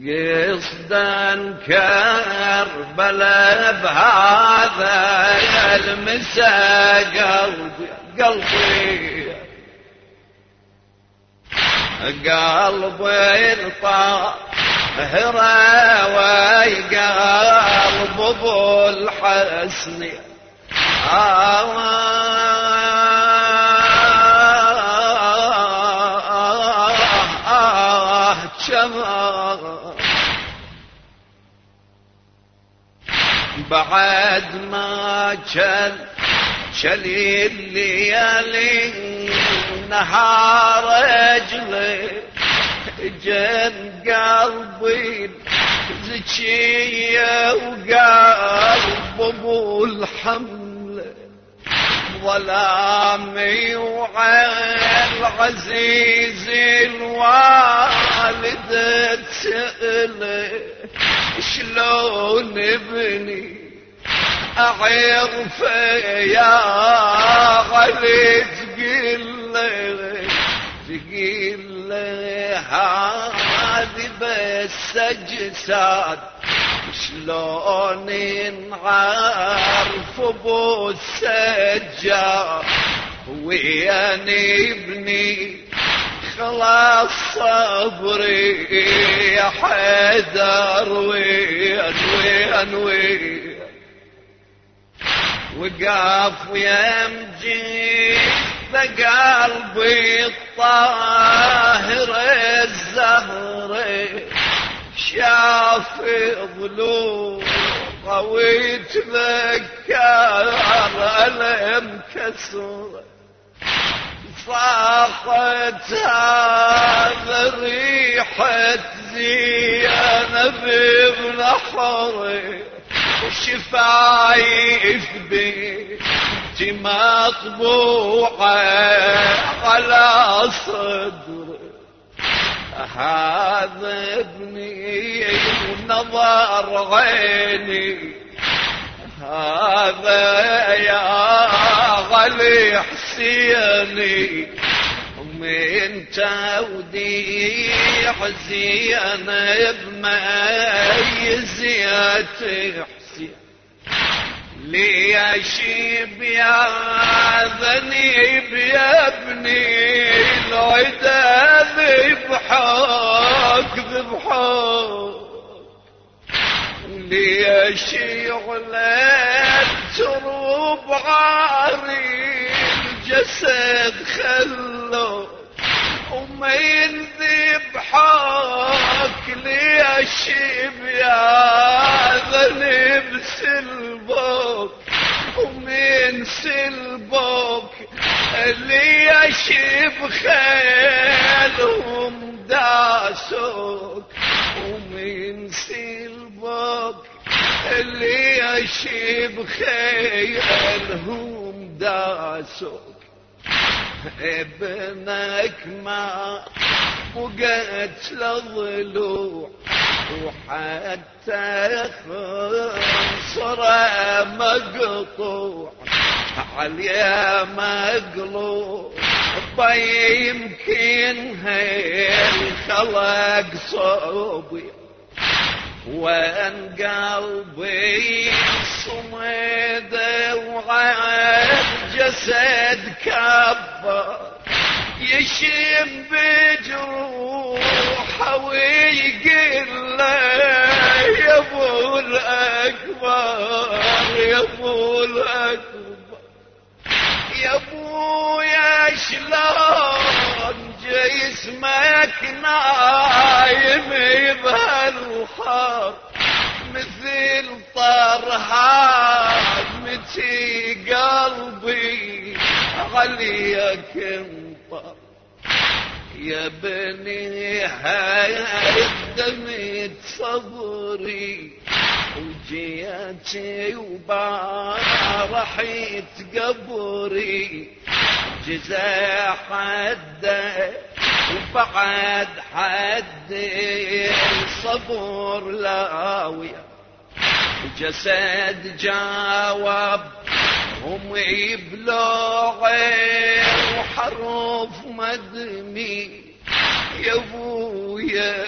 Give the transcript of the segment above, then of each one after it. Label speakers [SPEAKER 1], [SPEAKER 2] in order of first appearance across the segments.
[SPEAKER 1] قصدا كربلا بهذا المسا قلبي قلبي قلبي الطاهر وقلب ابو الحسن بعد ما كان شلي الليالي نهار اجلي جن قلبي زكية وقلب أبو الحمل ظلامي وعين عزيز الوالد تسأله. شلون ابني اعرف يا له تقول له هذه بس أجساد. شلون نعرف أبو السجاد؟ وين ابني خلاص صبري يا حيدر وين وين وقاف يمجي قلبي الطاهر الزهر شاف ضلوع ويتذكر ألم كسر صاحت هذا ريحة زينب بنحري شفايف بنتي مطبوعة على صدر هذا ابني ونظر عيني. هذا يا غلي حسيني من تودي حزين بميزية حسين ليشيب يا ذنيب يا ابني العدا ذبحك ذبحك ليشيغ تروب عاري الجسد خلو وما ينذب حاك ليشيب يا ذنب سلبوك ومن سلبوك اللي يشيب خيلهم داسوك اللي يشيب خيلهم داسوك ابنك ما وقت لضلوع وحتى خنصر مقطوع. عليا مقلوب يمكن هي خلق صوبي. وأن قلبي صمد وعاد جسد كبر. يشم بجروحه ويقل يا أبو الأكبر يا أبو الأكبر. يا أبويا شلون جسمك نايم بهالحر مثل طرحات متي قلبي عليك انطر. يا بني هدمت صبري وجيتي وبارحت قبري. جزا حد وبعد حد الصبر لاوية جسد جاوب هم يبلغ وحروف مدمي. يا أبويا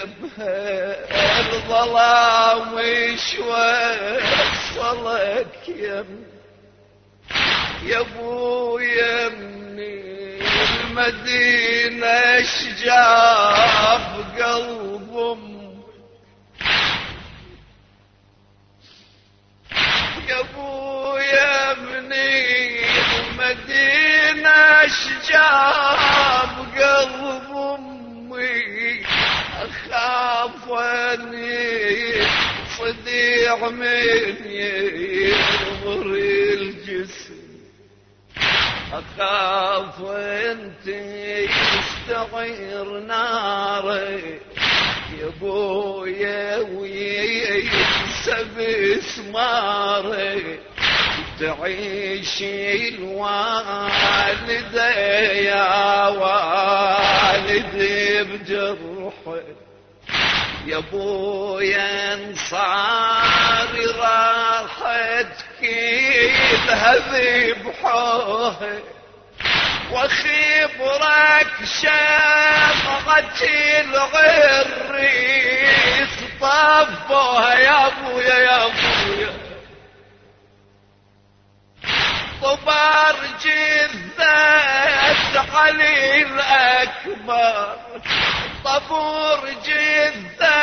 [SPEAKER 1] بهالظلام شوي وصلك يا يا أبويا من المدينة اشجاب قلب يا أبويا من المدينة اشجاب صديع من يغمر الجسم اخاف انت يستغير ناري يا بويا وينسى بسماري تعيش الوالدة يا والدي بجرحي يا بويا انصاري كلها ذبحوه وخبرك شمعة الغريس طفوها يا أبويا يا أبويا. طبار جثة علي الأكبر طبور جثة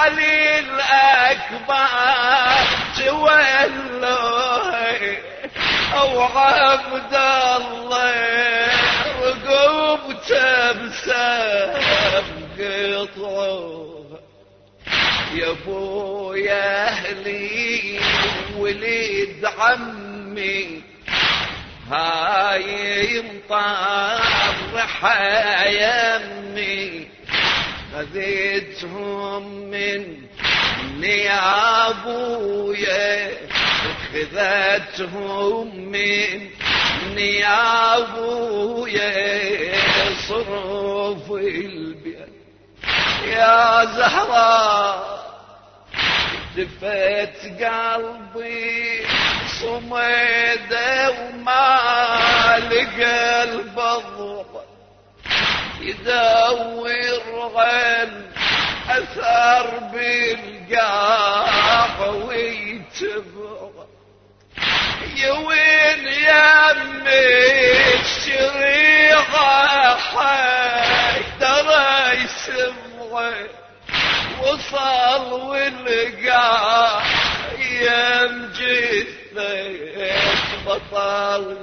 [SPEAKER 1] علي الأكبر تولوه أو عبد الله رقبته بسام قطعوه يا أبويا أهلي وليد عمي هاي مطرحة يمي خذيتهم من يا أبويا خذتهم من يا أبويا. صروف البيت يا زهراء دفت قلبي صمد وما لقى البضر يدور عن أثر بالقاع ويتبع يا وين يمي الشريعة حيدر يسمعه وصل ولقى يم جثة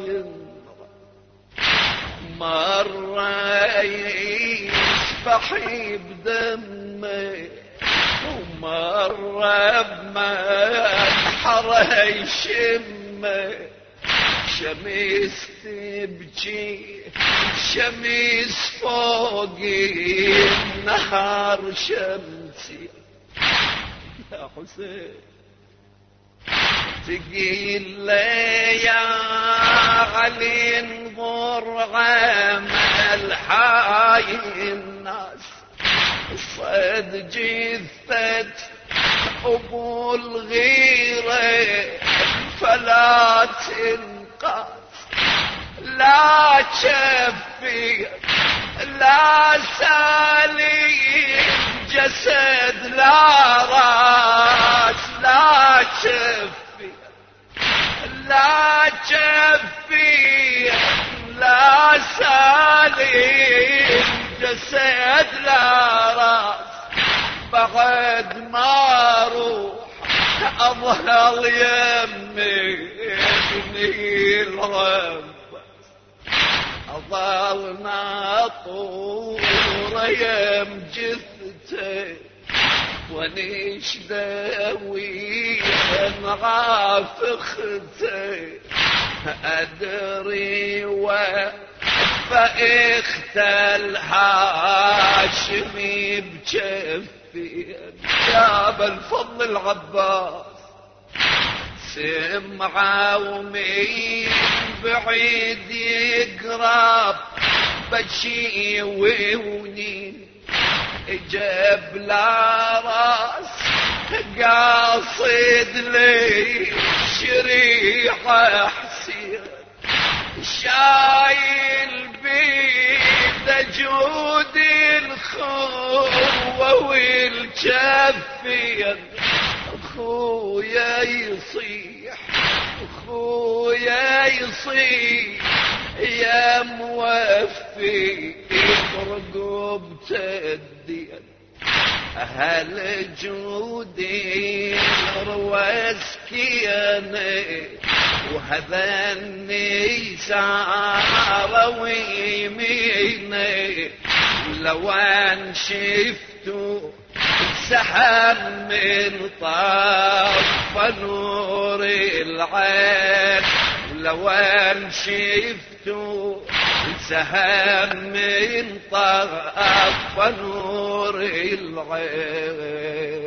[SPEAKER 1] ينظر مرة يسبح بدمه ومرة بمنحره يشمه شمس تبكي شمس فوقي النهار شمسي. يا حسين. تقيل لي يا علي انظر عمل حاي الناس. صد جثة ابو الغيرة فلا تنقاس لا شفي لا سالي جسد لا رأس. سالي جسد لا راس بعد ما أروح اظهر يمي ابني الرب. اظل ناطور يم جثته ونيش داوي معافخته أدري وفاخت الحاشمي بجفي جاب الفضل العباس سمعة ومين بعيد يقرب بشي وونين جاب لا راس قاصد لي شريحة حسين. شايل بيد جود خوه والجفين خويا يصيح خويا يصيح. يا موفي برقبة الدين أهل جودي رواسكيني وهذني سعر ويميني لو ان شفتوا سحب من طرف نور العين. لو ان شفتوا سهم من طرف نور العين.